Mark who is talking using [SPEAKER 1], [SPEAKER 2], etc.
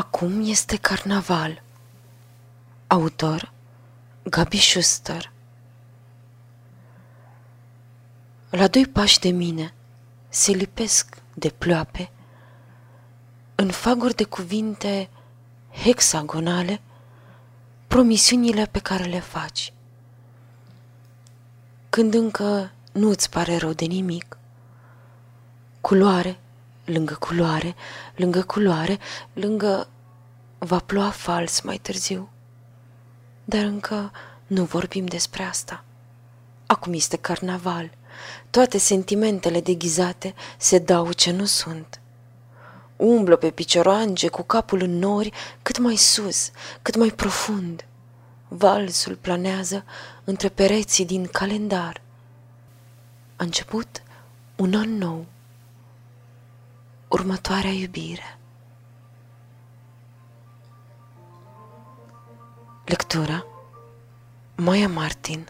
[SPEAKER 1] Acum este carnaval. Autor Gabi Schuster La doi pași de mine se lipesc de ploape în faguri de cuvinte hexagonale promisiunile pe care le faci. Când încă nu îți pare rău de nimic, culoare lângă culoare, lângă culoare, lângă va ploua fals mai târziu. Dar încă nu vorbim despre asta. Acum este carnaval. Toate sentimentele deghizate se dau ce nu sunt. Umblă pe picioroange cu capul în nori cât mai sus, cât mai profund. Valsul planează între pereții din calendar. A început un an nou următoarea iubire. Lectura Maia Martin